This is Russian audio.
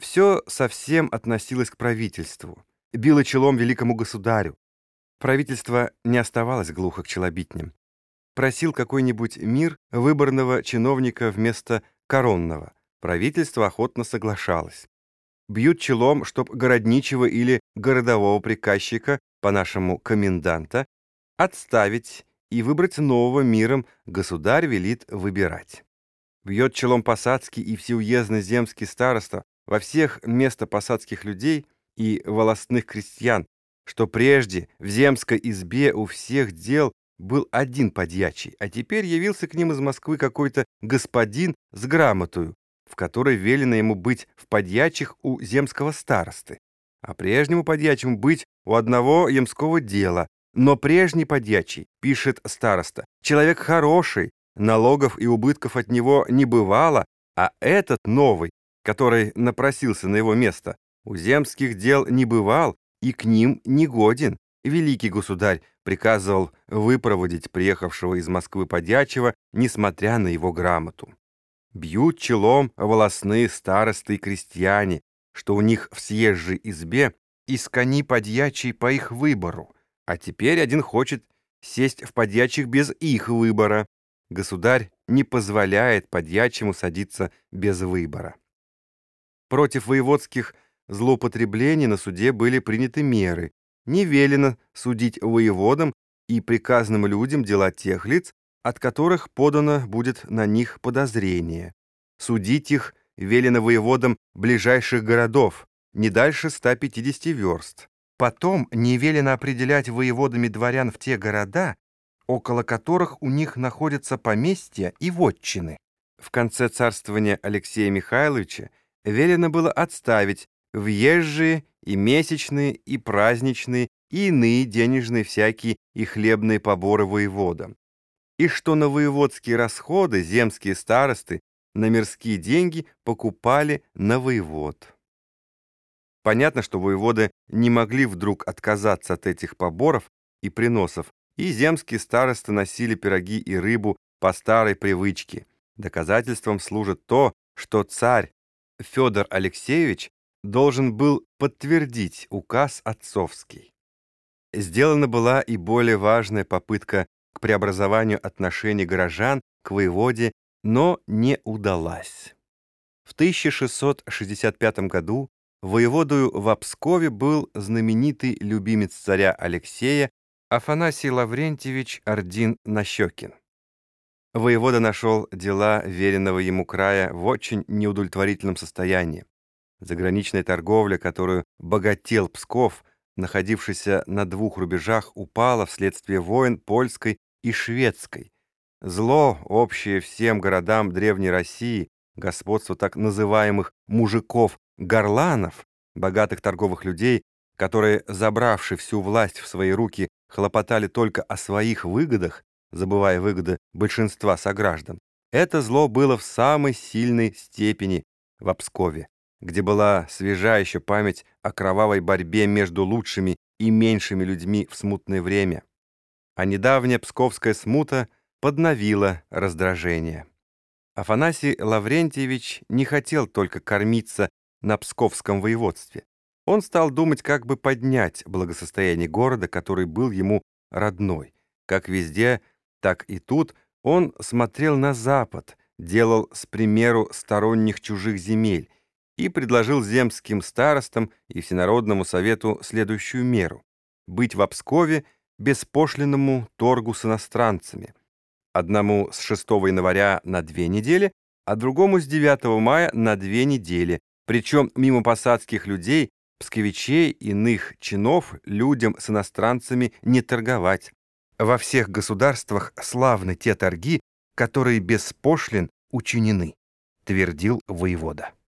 Все совсем относилось к правительству, било челом великому государю. Правительство не оставалось глухо к челобитням. Просил какой-нибудь мир выборного чиновника вместо коронного. Правительство охотно соглашалось. Бьют челом, чтоб городничего или городового приказчика, по-нашему коменданта, отставить и выбрать нового миром государь велит выбирать. Бьет челом посадский и всеуездный земский староста во всех место посадских людей и волостных крестьян, что прежде в земской избе у всех дел был один подьячий, а теперь явился к ним из Москвы какой-то господин с грамотою, в которой велено ему быть в подьячих у земского старосты, а прежнему подьячему быть у одного ямского дела, но прежний подьячий, пишет староста, человек хороший, налогов и убытков от него не бывало, а этот новый который напросился на его место, у земских дел не бывал и к ним не годен. Великий государь приказывал выпроводить приехавшего из Москвы подьячего, несмотря на его грамоту. Бьют челом волосные старосты и крестьяне, что у них в съезжей избе из кони подьячий по их выбору, а теперь один хочет сесть в подьячих без их выбора. Государь не позволяет подьячему садиться без выбора. Против воеводских злоупотреблений на суде были приняты меры. Не велено судить воеводам и приказным людям дела тех лиц, от которых подано будет на них подозрение. Судить их велено воеводам ближайших городов, не дальше 150 верст. Потом не велено определять воеводами дворян в те города, около которых у них находятся поместья и вотчины. В конце царствования Алексея Михайловича велено было отставить въезжие и месячные, и праздничные, и иные денежные всякие и хлебные поборы воеводам. И что на воеводские расходы земские старосты на мирские деньги покупали на воевод. Понятно, что воеводы не могли вдруг отказаться от этих поборов и приносов, и земские старосты носили пироги и рыбу по старой привычке. Доказательством служит то, что царь Федор Алексеевич должен был подтвердить указ отцовский. Сделана была и более важная попытка к преобразованию отношений горожан к воеводе, но не удалась. В 1665 году воеводою в Пскове был знаменитый любимец царя Алексея Афанасий Лаврентьевич Ордин-Нащекин. Воевода нашел дела веренного ему края в очень неудовлетворительном состоянии. Заграничная торговля, которую богател Псков, находившийся на двух рубежах, упала вследствие войн польской и шведской. Зло, общее всем городам Древней России, господство так называемых мужиков-горланов, богатых торговых людей, которые, забравши всю власть в свои руки, хлопотали только о своих выгодах, забывая выгоды большинства сограждан. Это зло было в самой сильной степени в Пскове, где была свежа еще память о кровавой борьбе между лучшими и меньшими людьми в смутное время. А недавняя псковская смута подновила раздражение. Афанасий Лаврентьевич не хотел только кормиться на псковском воеводстве. Он стал думать, как бы поднять благосостояние города, который был ему родной. Как везде, так и тут он смотрел на запад, делал с примеру сторонних чужих земель и предложил земским старостам и Всенародному совету следующую меру — быть в Пскове беспошлинному торгу с иностранцами. Одному с 6 января на две недели, а другому с 9 мая на две недели, причем мимо посадских людей, псковичей, иных чинов, людям с иностранцами не торговать. Во всех государствах славны те торги, которые без пошлин учинены, твердил воевода.